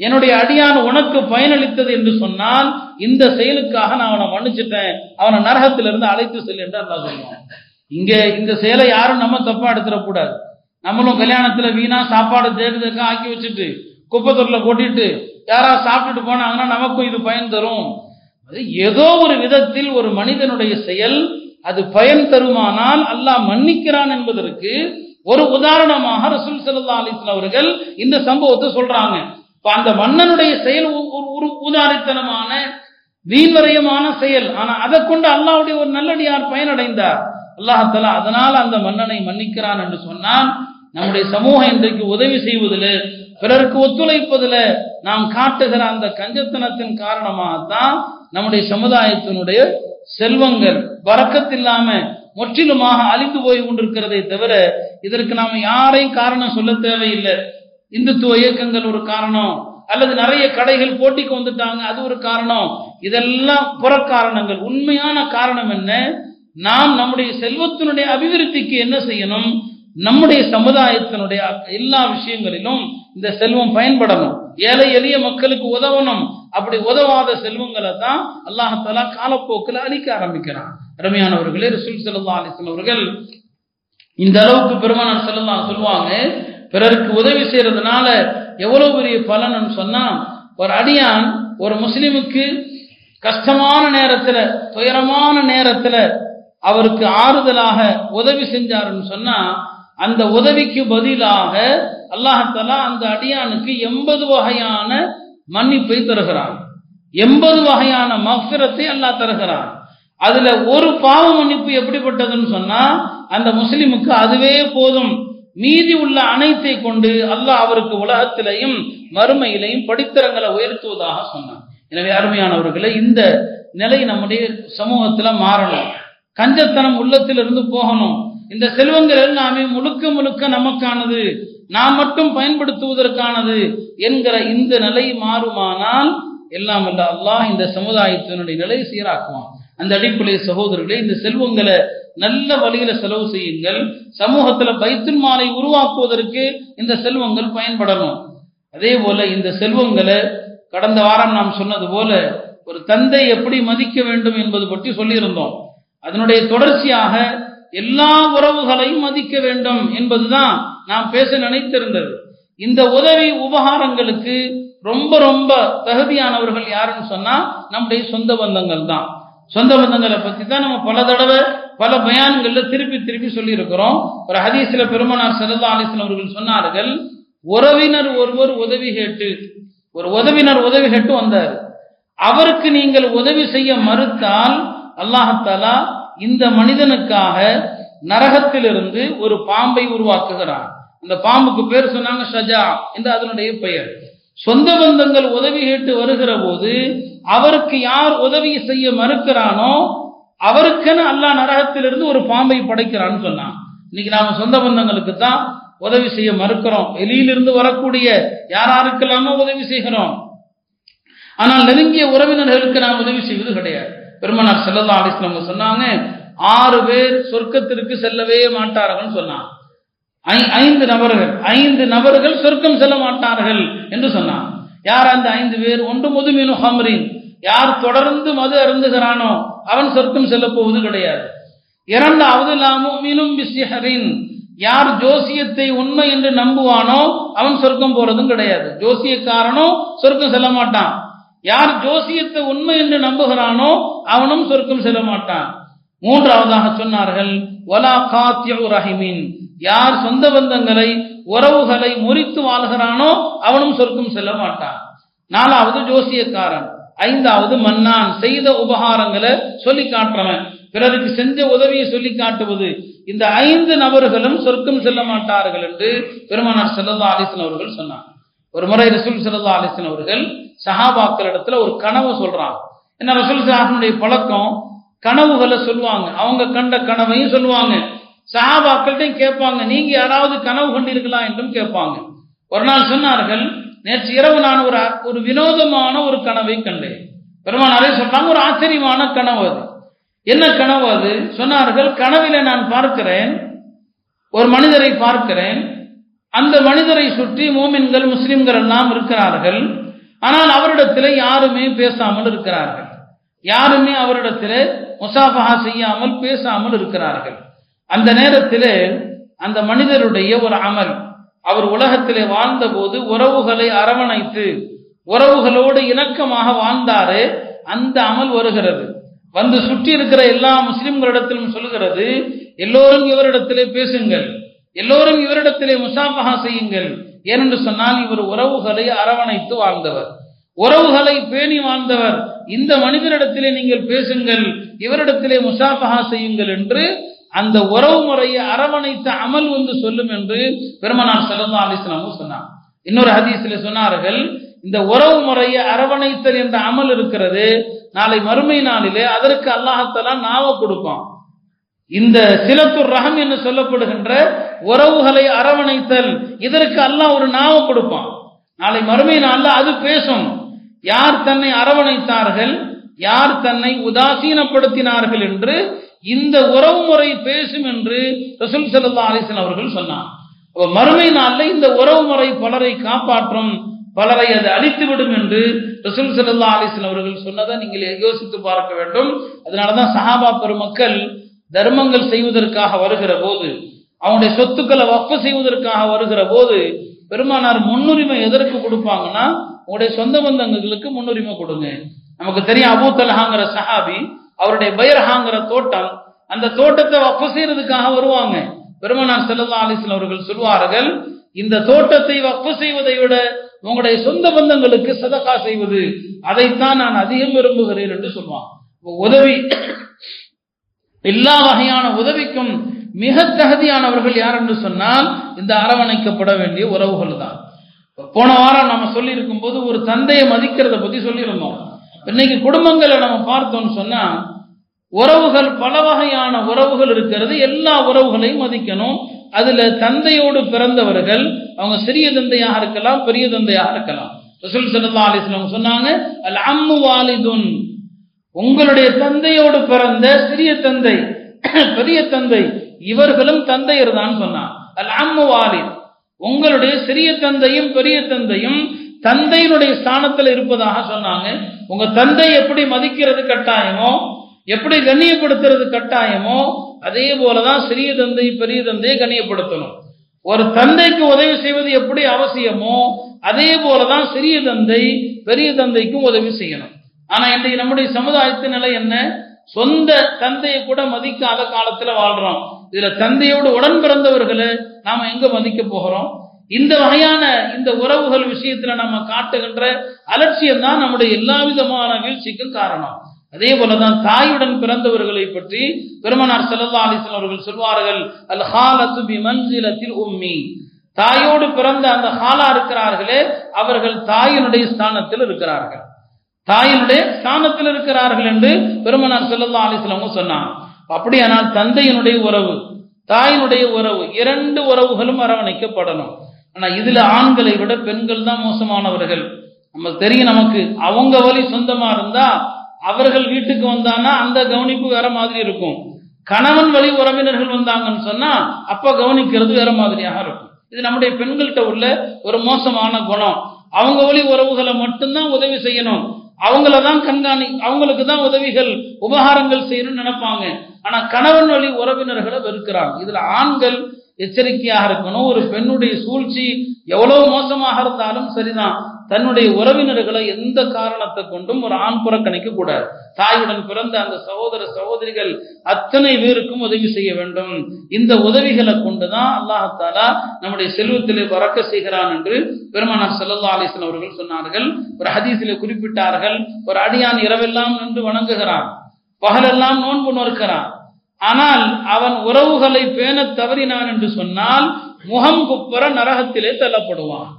என்னுடைய அடியான் உனக்கு பயனளித்தது என்று சொன்னால் இந்த செயலுக்காக நான் அவனை மன்னிச்சிட்டேன். அவனை நரகத்திலிருந்து அழைத்து செல் என்று அல்லா சொல்லுவான். இங்க இந்த செயலை யாரும் நம்ம தப்பா எடுத்துடக்கூடாது. நம்மளும் கல்யாணத்துல வீணா சாப்பாடு தேர்தலுக்கு ஆக்கி வச்சுட்டு குப்பை தொட்டில கொட்டிட்டு யாரா சாப்பிட்டுட்டு போனாங்கன்னா நமக்கும் இது பயன் தரும். அது ஏதோ ஒரு விதத்தில் ஒரு மனிதனுடைய செயல் அது பயன் தருமானால் அல்லாஹ் மன்னிக்கிறான் என்பதற்கு ஒரு உதாரணமாக ரசூல் சல்லா அலைஹி அவர்கள் இந்த சம்பவத்தை சொல்றாங்க. இப்ப அந்த மன்னனுடைய செயல் ஒரு- உதாரித்தனமான வீண்வரையமான செயல். ஆனா அதை கொண்டு அல்லாவுடைய ஒரு நல்லடியார் பயனடைந்தார். அல்லாஹால அதனால் அந்த மன்னனை மன்னிக்கிறான் என்று சொன்னால் நம்முடைய சமூகம் இன்றைக்கு உதவி செய்வதில் பிறருக்கு ஒத்துழைப்பதில் நாம் காட்டுகிற அந்த கஞ்சத்தனத்தின் காரணமாகத்தான் நம்முடைய சமுதாயத்தினுடைய செல்வங்கள் வரக்கத்தில்லாம முற்றிலுமாக அழிந்து போய் கொண்டிருக்கிறதை தவிர இதற்கு நாம் யாரையும் காரணம் சொல்ல தேவையில்லை. இந்துத்துவ இயக்கங்கள் ஒரு காரணம் அல்லது நிறைய கடைகள் போட்டிக்கு வந்துட்டாங்க அது ஒரு காரணம். இதெல்லாம் புற காரணங்கள் உண்மையான காரணம் என்ன? நாம் நம்முடைய செல்வத்தினுடைய அபிவிருத்திக்கு என்ன செய்யணும்? நம்முடைய சமுதாயத்தினுடைய எல்லா விஷயங்களிலும் இந்த செல்வம் பயன்படணும். ஏழை எளிய மக்களுக்கு உதவணும். அப்படி உதவாத செல்வங்களை தான் அல்லாஹாலா காலப்போக்கில் அழிக்க ஆரம்பிக்கிறான். அருமையானவர்களே ரசூல் செல்லா அலைஹி அவர்கள் இந்த அளவுக்கு பெருமானார் செல்லலாம் சொல்லுவாங்க பிறருக்கு உதவி செய்யறதுனால எவ்வளவு பெரிய பலன்னு சொன்னா ஒரு அடியான் ஒரு முஸ்லிமுக்கு கஷ்டமான நேரத்துல துயரமான நேரத்துல அவருக்கு ஆறுதலாக உதவி செஞ்சாருன்னு சொன்னா அந்த உதவிக்கு பதிலாக அல்லாஹாலா அந்த அடியானுக்கு எண்பது வகையான மன்னிப்பை தருகிறான். எண்பது வகையான மஃபிரத்தை அல்லாஹ் தருகிறான். அதுல ஒரு பாவ மன்னிப்பு எப்படிப்பட்டதுன்னு சொன்னா அந்த முஸ்லிமுக்கு அதுவே போதும். மீதி உள்ள அனைத்தை கொண்டு அல்லாஹ் அவருக்கு உலகத்திலையும் மறுமையிலையும் படித்தரங்களை உயர்த்துவதாக சொன்னான். எனவே அருமையானவர்களை இந்த நிலை நம்முடைய சமூகத்துல மாறணும். கஞ்சத்தனம் உள்ளத்திலிருந்து போகணும். இந்த செல்வங்கள் எல்லாமே முழுக்க முழுக்க நமக்கானது. நாம் மட்டும் பயன்படுத்துவதற்கானது என்கிற இந்த நிலை மாறுமானால் எல்லாம் அல்ல அல்லாஹ் இந்த சமுதாயத்தினுடைய நிலை சீராக்குவான். அந்த அடிப்படையில் சகோதரர்களே இந்த செல்வங்களை நல்ல வழியில செலவு செய்யுங்கள். சமூகத்துல பைத்துல் மாலை உருவாக்குவதற்கு இந்த செல்வங்கள் பயன்படணும். அதே போல இந்த செல்வங்களை கடந்த வாரம் நாம் சொன்னது போல ஒரு தந்தை எப்படி மதிக்க வேண்டும் என்பது பற்றி சொல்லியிருந்தோம். அதனுடைய தொடர்ச்சியாக எல்லா உறவுகளையும் மதிக்க வேண்டும் என்பதுதான் நாம் பேச நினைத்திருந்தது. இந்த உதவி உபகாரங்களுக்கு ரொம்ப ரொம்ப தகுதியானவர்கள் யாருன்னு சொன்னா நம்முடைய சொந்த பந்தங்கள் தான். சொந்த பந்தங்களை பத்தி தான் நம்ம பல தடவை பல பயான்கள்ல திருப்பி திருப்பி சொல்லி இருக்கிறோம் ஒரு ஹதீஸ்ல பெருமனார் செல்லா அலிஸ்லாம் அவர்கள் சொன்னார்கள் உறவினர் ஒருவர் உதவி கேட்டு ஒரு உதவினர் உதவி கேட்டு வந்தார். அவருக்கு நீங்கள் உதவி செய்ய மறுத்தால் அல்லாஹத்தாலா இந்த மனிதனுக்காக நரகத்திலிருந்து ஒரு பாம்பை உருவாக்குகிறான். அந்த பாம்புக்கு பேர் சொன்னாங்க ஷஜா என்று அதனுடைய பெயர். சொந்த பந்தங்கள் உதவி கேட்டு வருகிற போது அவருக்கு யார் உதவி செய்ய மறுக்கிறானோ அவருக்குன்னு அல்லா நரகத்திலிருந்து ஒரு பாம்பை படைக்கிறான்னு சொன்னான். இன்னைக்கு நாம சொந்த பந்தங்களுக்கு தான் உதவி செய்ய மறுக்கிறோம். வெளியிலிருந்து வரக்கூடிய யார் யாருக்கெல்லாமோ உதவி செய்கிறோம். ஆனால் நெருங்கிய உறவினர்களுக்கு நாம் உதவி செய்வது கிடையாது. பெருமனார் செல்லல்லா அலிஸ்லாம் சொன்னாங்க ஆறு பேர் சொர்க்கத்திற்கு செல்லவே மாட்டார்கள் சொன்னான். ஐந்து நபர்கள் ஐந்து நபர்கள் சொர்க்கம் செல்ல மாட்டார்கள் என்று சொன்னான். யார் அந்த ஐந்து பேர்? ஒன்று முதுமீனு ஹம்ரின். யார் தொடர்ந்து மது அருந்துகிறானோ அவன் சொர்க்கம் செல்ல போவது கிடையாது. இரண்டாவது மீனும் பிஸ்ஹரின். யார் ஜோசியத்தை உண்மை என்று நம்புவானோ அவன் சொர்க்கம் போறதும் கிடையாது. ஜோசியக்காரனோ சொர்க்கம் செல்ல மாட்டான். யார் ஜோசியத்தை உண்மை என்று நம்புகிறானோ அவனும் சொர்க்கம் செல்ல மாட்டான். மூன்றாவதாக சொன்னார்கள் வலா காத்தியு ரஹிமின். யார் சொந்த பந்தங்களை உறவுகளை முறித்து வாழ்கிறானோ அவனும் சொர்க்கம் செல்ல மாட்டான். நாலாவது ஜோசியக்காரன் ஐந்தாவது மன்னான். செய்த உபகாரங்களை சொல்லி காட்டுறவன். பிறருக்கு செஞ்ச உதவியை சொல்லி காட்டுவது. இந்த ஐந்து நபர்களும் சொர்க்கம் செல்ல மாட்டார்கள் என்று பெருமானார் செல்லதா அலிசன் அவர்கள் சொன்னார் ஒரு முறை ரசூல் சல்லா அலிசன் அவர்கள் சஹாபாக்கள் இடத்துல ஒரு கனவு சொல்றாங்க. என்ன ரசூல் சாஹனுடைய பழக்கம்? கனவுகளை சொல்லுவாங்க. அவங்க கண்ட கனவையும் சொல்லுவாங்க. சஹாபாக்கள்கிட்டையும் கேட்பாங்க. நீங்க யாராவது கனவு கொண்டிருக்கலாம் என்றும் கேட்பாங்க. ஒரு நாள் சொன்னார்கள் நேற்று இரவு நான் ஒரு ஒரு வினோதமான ஒரு கனவை கண்டேன். பெருமானாரே சொல்றாங்க. ஒரு ஆச்சரியமான கனவு அது. என்ன கனவு அது? சொன்னார்கள் கனவில நான் பார்க்கிறேன் ஒரு மனிதரை பார்க்கிறேன் அந்த மனிதரை சுற்றி மோமின்கள் முஸ்லிம்கள் எல்லாம் இருக்கிறார்கள். ஆனால் அவரிடத்தில் யாருமே பேசாமல் இருக்கிறார்கள். யாருமே அவரிடத்தில் முசாஃபஹா செய்யாமல் பேசாமல் இருக்கிறார்கள். அந்த நேரத்தில் அந்த மனிதருடைய ஒரு அமல் அவர் உலகத்திலே வாழ்ந்தபோது உறவுகளை அரவணைத்து உறவுகளோடு இணக்கமாக வாழ்ந்தாரு அந்த அமல் வருகிறது. வந்து சுற்றி இருக்கிற எல்லா முஸ்லிம்களிடத்திலும் சொல்லுகிறது எல்லோரும் இவரிடத்திலே பேசுங்கள். எல்லோரும் இவரிடத்திலே முசாஃபஹா செய்யுங்கள். ஏனென்று சொன்னால் இவர் உறவுகளை அரவணைத்து வாழ்ந்தவர். உறவுகளை பேணி வாழ்ந்தவர். இந்த மனிதரிடத்திலே நீங்கள் பேசுங்கள் இவரிடத்திலே முசாஃபஹா செய்யுங்கள் என்று அந்த உறவு முறையை அரவணைத்த அமல் வந்து சொல்லும் என்று பெருமனார் சல்லா அலிஸ்லாமும் சொன்னார். இன்னொரு ஹதீஸ்ல சொன்னார்கள் இந்த உறவு முறையை அரவணைத்தல் என்ற அமல் இருக்கிறது நாளை மறுமை நாளிலே அதற்கு அல்லாஹத்தலா நாவ கொடுப்பான். இந்த சிலத்துர் ரகம் என்று சொல்லப்படுகின்ற உறவுகளை அரவணைத்தல் இதற்கு அல்லாஹ் ஒரு நாவ கொடுப்பான். நாளை மறுமை நாள்ல அது பேசும். யார் தன்னை அரவணைத்தார்கள் யார் தன்னை உதாசீனப்படுத்தினார்கள் என்று இந்த உறவு முறை பேசும் என்று ரசூல் சல்லா அலிசன் அவர்கள் சொன்னார். மறுமை நாளில் இந்த உறவு முறை பலரை காப்பாற்றும் பலரை அது அழித்துவிடும் என்று ரசூல் சல்லா அலிசன் அவர்கள் சொன்னதை நீங்கள் யோசித்து பார்க்க வேண்டும். அதனாலதான் சஹாபா பெருமக்கள் தர்மங்கள் செய்வதற்காக வருகிற போது அவனுடைய சொத்துக்களை வப்ப செய்வதற்காக வருகிற போது பெருமானார் முன்னுரிமை எதற்கு கொடுப்பாங்கன்னா உங்களுடைய சொந்த பந்தங்களுக்கு முன்னுரிமை கொடுங்க. நமக்கு தெரியும் அபூ தலஹாங்கிற சஹாபி அவருடைய பைரஹாங்கிற தோட்டம் அந்த தோட்டத்தை வப்பு செய்யறதுக்காக வருவாங்க. பெருமனார் செல்லல்லா அலிஸ்லாம் அவர்கள் சொல்வார்கள் இந்த தோட்டத்தை வப்பு செய்வதை விட உங்களுடைய சொந்த பந்தங்களுக்கு சதக்கா செய்வது அதைத்தான் நான் அதிகம் விரும்புகிறேன் என்று சொல்லுவான் உதவி எல்லா வகையான உதவிக்கும் மிக தகுதியானவர்கள் யார் என்று சொன்னால் இந்த அரவணைக்கப்பட வேண்டிய உறவுகள் தான் போன வாரம் நம்ம சொல்லியிருக்கும் போது ஒரு தந்தையை மதிக்கிறத பத்தி சொல்லியிருந்தோம். இன்னைக்கு குடும்பங்களை நம்ம பார்த்தோம்னு சொன்னா உறவுகள் பல வகையான உறவுகள் இருக்கிறது. எல்லா உறவுகளையும் மதிக்கணும். அதுல தந்தையோடு பிறந்தவர்கள் அவங்க சிறிய தந்தையாக இருக்கலாம் பெரிய தந்தையாக இருக்கலாம். ரசூல் சல்லா அலிஸ்லாம் சொன்னாங்க அல் அம்மு வாலிதுன். உங்களுடைய தந்தையோடு பிறந்த சிறிய தந்தை பெரிய தந்தை. இவர்களும் தந்தையர் தான் சொன்னான். அல் உங்களுடைய சிறிய தந்தையும் பெரிய தந்தையும் தந்தையினுடைய ஸ்தானத்தில் இருப்பதாக சொன்னாங்க. உங்க தந்தை எப்படி மதிக்கிறது கட்டாயமோ எப்படி கண்ணியப்படுத்துறது கட்டாயமோ அதே போலதான் சிறிய தந்தை பெரிய தந்தையை கண்ணியப்படுத்தணும். ஒரு தந்தைக்கு உதவி செய்வது எப்படி அவசியமோ அதே போலதான் சிறிய தந்தை பெரிய தந்தைக்கும் உதவி செய்யணும். ஆனா இன்றைக்கு நம்முடைய சமுதாயத்தின் நிலை என்ன? சொந்த தந்தையை கூட மதிக்காத காலத்துல வாழ்றோம். இதுல தந்தையோடு உடன் பிறந்தவர்களை நாம எங்க மதிக்க போகிறோம்? இந்த வகையான இந்த உறவுகள் விஷயத்துல நம்ம காட்டுகின்ற அலட்சியம் தான் நம்முடைய எல்லா விதமான வீழ்ச்சிக்கும் காரணம். அதே போலதான் தாயுடன் பிறந்தவர்களை பற்றி பெருமனார் செல்லல்லா அலிசன் அவர்கள் சொல்வார்கள் அல் ஹாலத்து பி மன்சிலத்தில் உம்மி. தாயோடு பிறந்த அந்த ஹாலா இருக்கிறார்களே அவர்கள் தாயினுடைய ஸ்தானத்தில் இருக்கிறார்கள். தாயினுடைய ஸ்தானத்தில் இருக்கிறார்கள் என்று பெருமனார் செல்லல்லா அலிஸ்லாமும் சொன்னான் அப்படியானால் தந்தையினுடைய உறவு தாயினுடைய உறவு இரண்டு உறவுகளும் அரவணைக்கப்படணும். ஆனா இதுல ஆண்களை விட பெண்கள் தான் மோசமானவர்கள். நமக்கு தெரியும் நமக்கு அவங்க வழி சொந்தமா இருந்தா அவர்கள் வீட்டுக்கு வந்தானா அந்த கவனிப்பு வேற மாதிரி இருக்கும். கணவன் வழி உறவினர்கள் வந்தாங்கன்னு சொன்னா அப்ப கவனிக்கிறது வேற மாதிரியாக இருக்கும். இது நம்முடைய பெண்கள்கிட்ட உள்ள ஒரு மோசமான குணம். அவங்க வழி உறவுகளை மட்டும்தான் உதவி செய்யணும். அவங்கள தான் கண்காணி அவங்களுக்கு தான் உதவிகள் உபகாரங்கள் செய்யணும்னு நினைப்பாங்க. ஆனா கணவன் வழி உறவினர்களை வெறுக்கிறாங்க. இதுல ஆண்கள் எச்சரிக்கையாக இருக்கணும். ஒரு பெண்ணுடைய சூழ்ச்சி எவ்வளவு மோசமாக இருந்தாலும் சரிதான். தன்னுடைய உறவினர்களை எந்த காரணத்தை கொண்டும் ஒரு ஆண் புறக்கணிக்க கூடாது. தாயுடன் பிறந்த அந்த சகோதர சகோதரிகள் அத்தனை பேருக்கும் உதவி செய்ய வேண்டும். இந்த உதவிகளை கொண்டுதான் அல்லாஹாலா நம்முடைய செல்வத்திலே வரக்க செய்கிறான் என்று பெருமானார் சல்லா அலிஸ்லாம் அவர்கள் சொன்னார்கள். ஒரு ஹதீசில குறிப்பிட்டார்கள். ஒரு அடியான் இரவெல்லாம் நின்று வணங்குகிறான். பகலெல்லாம் நோன்பு நோக்கிறான் ஆனால் அவன் உறவுகளை பேண தவறினான் என்று சொன்னால் முகம் குப்புற நரகத்திலே தள்ளப்படுவான்.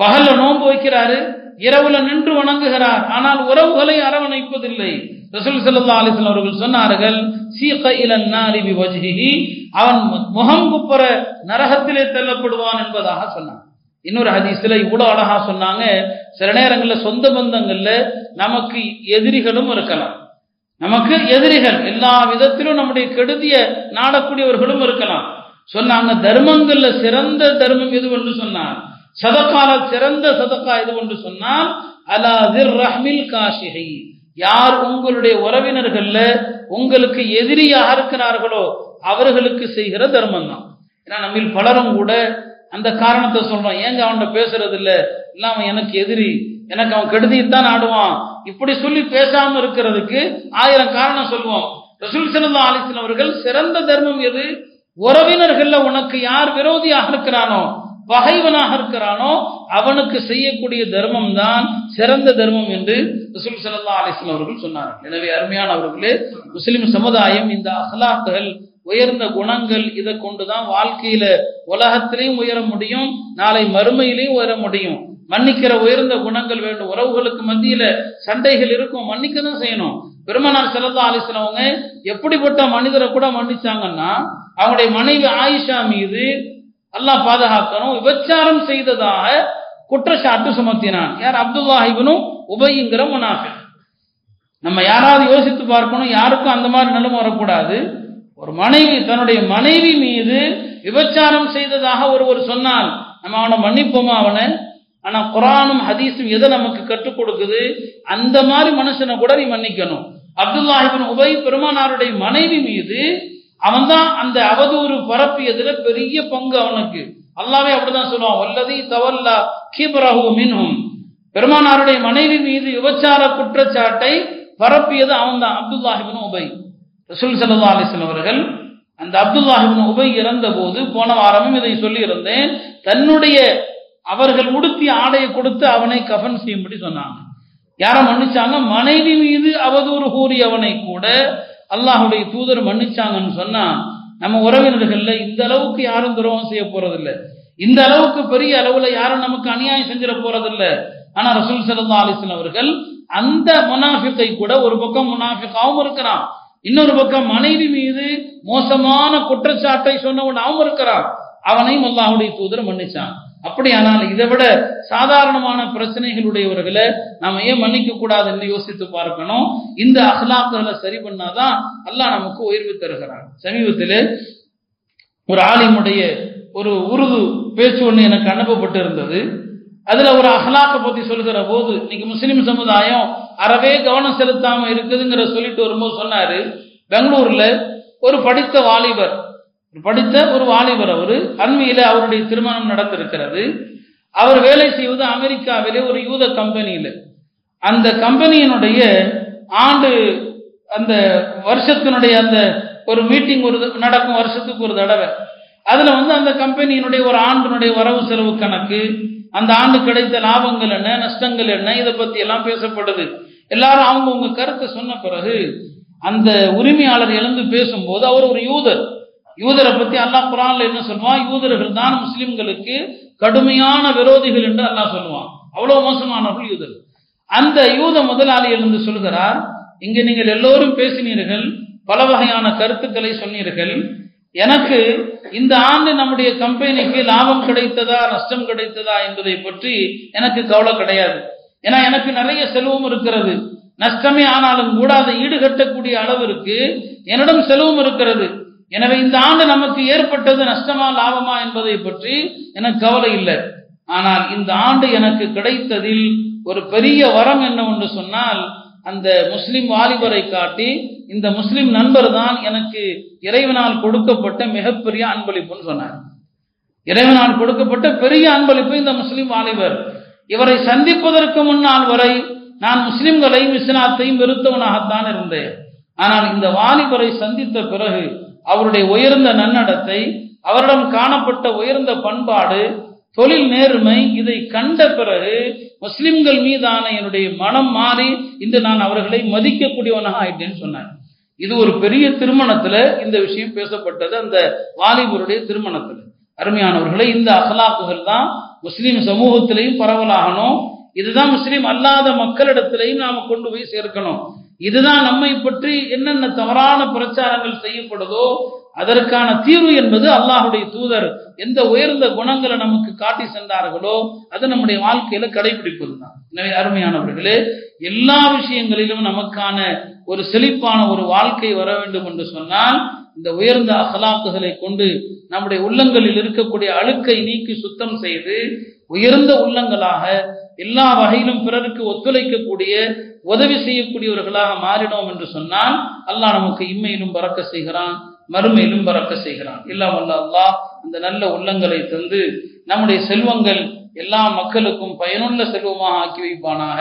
பகல்ல நோன்பு வைக்கிறாரு இரவுல நின்று வணங்குகிறார். ஆனால் உறவுகளை அரவணைப்பதில்லை. ரசூல் சல்லா அலிஸ்லாம் அவர்கள் சொன்னார்கள் சீக இலன் நாரிபி வஜ்ஹிஹி அவன் முகம் குப்புற நரகத்திலே தள்ளப்படுவான் என்பதாக சொன்னான். இன்னொரு ஹதீஸ்ல இவ்வளவு அழகா சொன்னாங்க. சில நேரங்களில் சொந்த பந்தங்கள்ல நமக்கு எதிரிகளும் இருக்கலாம். நமக்கு எதிரிகள் எல்லா விதத்திலும் நம்முடைய கெடுதிய நாடக்கூடியவர்களும் இருக்கலாம். சொன்னாங்க தர்மங்கள்ல சிறந்த தர்மம் எதுவென்று சொன்னார். சதக்கால சிறந்த சதக்கா எது என்று சொன்னால் அலாதிர் ரஹ்மில் காஷிகை யார் உங்களுடைய உறவினர்கள்ல உங்களுக்கு எதிரியாக இருக்கிறார்களோ அவர்களுக்கு செய்கிற தர்மம் தான் ஏன்னா நம்மில் பலரும் கூட அந்த காரணத்தை சொல்றோம். ஏங்க அவன்கிட்ட பேசுறது இல்ல இல்ல அவன் எனக்கு எதிரி. எனக்கு அவன் கெடுதித்தான் ஆடுவான். இப்படி சொல்லி பேசாம இருக்கிறதுக்கு ஆயிரம் காரணம் சொல்லுவோம். ரசூல் சல்லா அவர்கள் சிறந்த தர்மம் எது? உறவினர்கள்ல உனக்கு யார் விரோதியாக இருக்கிறானோ பகைவனாக இருக்கிறானோ அவனுக்கு செய்யக்கூடிய தர்மம் தான் சிறந்த தர்மம் என்று ரசூல் சல்லா அலிஸ்லாம் அவர்கள் சொன்னார்கள். எனவே அருமையானவர்களே முஸ்லிம் சமுதாயம் இந்த அஹ்லாக்குகள் உயர்ந்த குணங்கள் இதை கொண்டுதான் வாழ்க்கையில உலகத்திலையும் உயர முடியும் நாளை மறுமையிலையும் உயர முடியும். மன்னிக்கிற உயர்ந்த குணங்கள் வேண்டும். உறவுகளுக்கு மத்தியில சண்டைகள் இருக்கும். மன்னிக்க தான் செய்யணும். பெருமனார் சிறந்த ஆலோசனவங்க எப்படிப்பட்ட மனிதரை கூட மன்னிச்சாங்கன்னா அவங்களுடைய மனைவி ஆயிஷா மீது அல்லாஹ் பாதுகாக்கணும். விபச்சாரம் செய்ததாக குற்றச்சாட்டு சுமத்தினான். யார்? அப்துல்லாஹிபனும் உபைங்கிற முனாஃபி நம்ம யாராவது யோசித்து பார்க்கணும். யாருக்கும் அந்த மாதிரி நிலைமை வரக்கூடாது. ஒரு மனைவி தன்னுடைய மனைவி மீது விபச்சாரம் செய்ததாக ஒருவர் சொன்னால் நம்ம அவனை மன்னிப்போமா அவனை? ஆனா குரானும் ஹதீஸும் எதை நமக்கு கற்றுக் கொடுக்குது? அந்த மாதிரி மனுஷனை கூட நீ மன்னிக்கணும். அப்துல்லாஹிபின் உபை பெருமானாருடைய மனைவி மீது அவன் தான் அந்த அவதூறு பரப்பியதுல பெரிய பங்கு அவனுக்கு. அல்லாவே அப்படிதான் சொல்லுவான் வல்லதி தவல்லா கீபரஹு மின்ஹும். பெருமானாருடைய மனைவி மீது விபச்சார குற்றச்சாட்டை பரப்பியது அவன் தான் அப்துல்லாஹிபின் உபை. ரசூல் சல்லா அலிஸ்லாம் அவர்கள் அந்த அப்துல்லாஹிபின் உபை இறந்த போது போன வாரமும் இதை சொல்லி இருந்தேன் தன்னுடைய அவர்கள் உடுத்திய ஆடையை கொடுத்து அவனை கஃன் செய்யும்படி சொன்னாங்க. யாரை மன்னிச்சாங்க? மனைவி மீது அவதூறு கூறியவனை கூட அல்லாஹுடைய தூதர் மன்னிச்சாங்கன்னு சொன்னா நம்ம உறவினர்கள்ல இந்த அளவுக்கு யாரும் துரோகம் செய்ய போறதில்ல. இந்த அளவுக்கு பெரிய அளவுல யாரும் நமக்கு அநியாயம் செஞ்சிட போறதில்ல. ஆனா ரசூல் சல்லா அலிஸ்லாம் அவர்கள் அந்த முனாஃபிக்கை கூட ஒரு பக்கம் முனாஃபிக்காவும் இருக்கிறான். இன்னொரு பக்கம் மனைவி மீது மோசமான குற்றச்சாட்டை சொன்னவன் அவன் இருக்கிறான். அவனையும் அல்லாஹுடைய தூதர் மன்னிச்சான். அப்படியானால் இதை விட சாதாரணமான பிரச்சனைகளுடையவர்களை நாம ஏன் மன்னிக்க கூடாது என்று யோசித்து பார்க்கணும். இந்த அகலாக்குகளை சரி பண்ணாதான் அல்லாஹ் நமக்கு உயர்வு தருகிறான். சமீபத்தில் ஒரு ஆலிமுடைய ஒரு உருது பேச்சு ஒன்று எனக்கு அனுப்பப்பட்டு இருந்தது அதுல ஒரு அகலாக்கை பத்தி சொல்கிற போது இன்னைக்கு முஸ்லிம் சமுதாயம் அறவே கவனம் செலுத்தாம இருக்குதுங்கிற சொல்லிட்டு வரும்போது சொன்னாரு. பெங்களூர்ல ஒரு படித்த வாலிபர் படித்த ஒரு வாலிபர் அவரு அண்மையில் அவருடைய திருமணம் நடந்திருக்கிறது. அவர் வேலை செய்வது அமெரிக்காவிலே ஒரு யூத கம்பெனியில். அந்த கம்பெனியினுடைய ஆண்டு அந்த வருஷத்தினுடைய அந்த ஒரு மீட்டிங் ஒரு நடக்கும் வருஷத்துக்கு ஒரு தடவை. அதில் வந்து அந்த கம்பெனியினுடைய ஒரு ஆண்டினுடைய வரவு செலவு கணக்கு அந்த ஆண்டு கிடைத்த லாபங்கள் என்ன நஷ்டங்கள் என்ன இதை பற்றி எல்லாம் பேசப்படுது. எல்லாரும் அவங்க கருத்தை சொன்ன பிறகு அந்த உரிமையாளர் எழுந்து பேசும்போது அவர் ஒரு யூதர். யூதரை பத்தி அல்லாஹ் குரான்ல என்ன சொல்லுவான்? யூதர்கள் தான் முஸ்லிம்களுக்கு கடுமையான விரோதிகள் என்று அல்லாஹ் சொல்லுவான். அவ்வளவு மோசமானவர்கள் யூதர் அந்த யூத முதலாளி எழுந்து சொல்கிறார் இங்கு நீங்கள் எல்லோரும் பேசினீர்கள் பல வகையான கருத்துக்களை சொன்னீர்கள். எனக்கு இந்த ஆண்டு நம்முடைய கம்பெனிக்கு லாபம் கிடைத்ததா நஷ்டம் கிடைத்ததா என்பதை பற்றி எனக்கு கவலை கிடையாது. ஏன்னா எனக்கு நிறைய செலவும் இருக்கிறது. நஷ்டமே ஆனாலும் கூட அதை ஈடுகட்டக்கூடிய அளவிற்கு என்னிடம் செலவும் இருக்கிறது. எனவே இந்த ஆண்டு நமக்கு ஏற்பட்டது நஷ்டமா லாபமா என்பதை பற்றி எனக்கு கவலை இல்லை. ஆனால் இந்த ஆண்டு எனக்கு கிடைத்ததில் ஒரு பெரிய வரம் என்ன ஒன்று சொன்னால் அந்த முஸ்லிம் வாலிபரை காட்டி இந்த முஸ்லிம் நண்பர் தான் எனக்கு இறைவனால் கொடுக்கப்பட்ட மிகப்பெரிய அன்பளிப்புன்னு சொன்னார். இறைவனால் கொடுக்கப்பட்ட பெரிய அன்பளிப்பு இந்த முஸ்லிம் வாலிபர். இவரை சந்திப்பதற்கு முன்னால் வரை நான் முஸ்லிம்களையும் இஸ்லாத்தையும் வெறுத்தவனாகத்தான் இருந்தேன். ஆனால் இந்த வாலிபரை சந்தித்த பிறகு அவருடைய உயர்ந்த நன்னடத்தை அவரிடம் காணப்பட்ட உயர்ந்த பண்பாடு தொழில் நேர்மை இதை கண்ட பிறகு முஸ்லிம்கள் மீதான என்னுடைய மனம் மாறி இன்று நான் அவர்களை மதிக்கக்கூடியவனாக ஆயிட்டேன்னு சொன்னார். இது ஒரு பெரிய திருமணத்துல இந்த விஷயம் பேசப்பட்டது அந்த வாலிபருடைய திருமணத்துல. அருமையானவர்களே இந்த அகலாக்குகள் தான் முஸ்லீம் சமூகத்திலையும் பரவலாகணும். இதுதான் முஸ்லீம் அல்லாத மக்களிடத்திலையும் நாம கொண்டு போய் சேர்க்கணும். இதுதான் நம்மை பற்றி என்னென்ன தவறான பிரச்சாரங்கள் செய்யப்படுதோ அதற்கான தீர்வு என்பது அல்லாஹுடைய தூதர். எந்த உயர்ந்த குணங்களை நமக்கு காட்டி சென்றார்களோ அது நம்முடைய வாழ்க்கையில கடைபிடிப்பது தான். எனவே அருமையானவர்களே எல்லா விஷயங்களிலும் நமக்கான ஒரு செழிப்பான ஒரு வாழ்க்கை வர வேண்டும் என்று சொன்னால் இந்த உயர்ந்த அகலாக்குகளை கொண்டு நம்முடைய உள்ளங்களில் இருக்கக்கூடிய அழுக்கை நீக்கி சுத்தம் செய்து உயர்ந்த உள்ளங்களாக எல்லா வகையிலும் பிறருக்கு ஒத்துழைக்கக்கூடிய உதவி செய்யக்கூடியவர்களாக மாறினோம் என்று சொன்னால் அல்லாஹ் நமக்கு இம்மையிலும் பறக்க செய்கிறான் மறுமையிலும் பறக்க செய்கிறான். எல்லாம் வல்ல அல்லாஹ் அந்த நல்ல உள்ளங்களை தந்து நம்முடைய செல்வங்கள் எல்லா மக்களுக்கும் பயனுள்ள செல்வமாக ஆக்கி வைப்பானாக.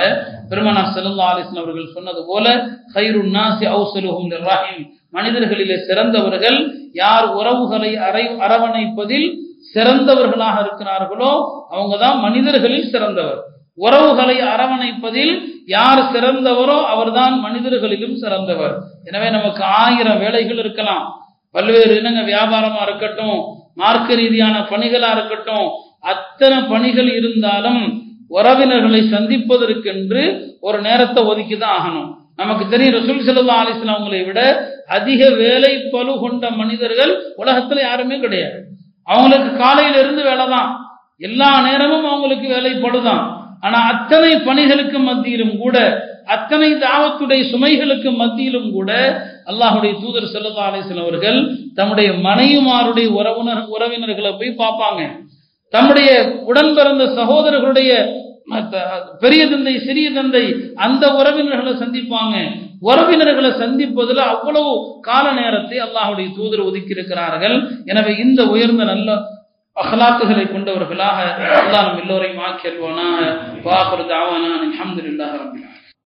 பெருமனா செல்லா அலிஸ்லாம் அவர்கள் சொன்னது போல ஹைருன்னாசி அவுசலுஹும் ரஹீம் மனிதர்களிலே சிறந்தவர்கள் யார் உறவுகளை அரை அரவணைப்பதில் சிறந்தவர்களாக இருக்கிறார்களோ அவங்க தான் மனிதர்களில் சிறந்தவர். உறவுகளை அரவணைப்பதில் யார் சிறந்தவரோ அவர்தான் மனிதர்களிலும் சிறந்தவர். எனவே நமக்கு ஆயிரம் வேலைகள் இருக்கலாம். பல்வேறு இனங்க வியாபாரமா இருக்கட்டும் மார்க்க ரீதியான பணிகளா இருக்கட்டும் அத்தனை பணிகள் இருந்தாலும் உறவினர்களை சந்திப்பதற்கென்று ஒரு நேரத்தை ஒதுக்கி தான் ஆகணும். நமக்கு தெரியும் ரசூல் செல்லா அலிஸ்லாம் அவங்களை விட அதிக வேலை பலு கொண்ட மனிதர்கள் உலகத்துல யாருமே கிடையாது. அவங்களுக்கு காலையில இருந்து வேலை தான் எல்லா நேரமும் அவங்களுக்கு வேலை பழுதான் ஆனா அத்தனை பணிகளுக்கு மத்தியிலும் கூட அத்தனை தாவத்துடைய சுமைகளுக்கு மத்தியிலும் கூட அல்லாஹுடைய தூதர் செல்லதா அலேசன் அவர்கள் தம்முடைய மனைவிமாருடைய உறவினர் உறவினர்களை போய் பார்ப்பாங்க. தம்முடைய உடன் பிறந்த சகோதரர்களுடைய பெரிய தந்தை சிறிய தந்தை அந்த உறவினர்களை சந்திப்பாங்க. உறவினர்களை சந்திப்பதில் அவ்வளவு கால நேரத்தை அல்லாஹுடைய தூதர் ஒதுக்கி இருக்கிறார்கள் எனவே இந்த உயர்ந்த நல்ல அஹ்லாக்குகளை கொண்டவர்களாக அல்லாஹ் எல்லோரையும் ஆக்கியல்வானாக வாக்குறது ஆவானா அஹமதுல்லாஹ் ரபிலா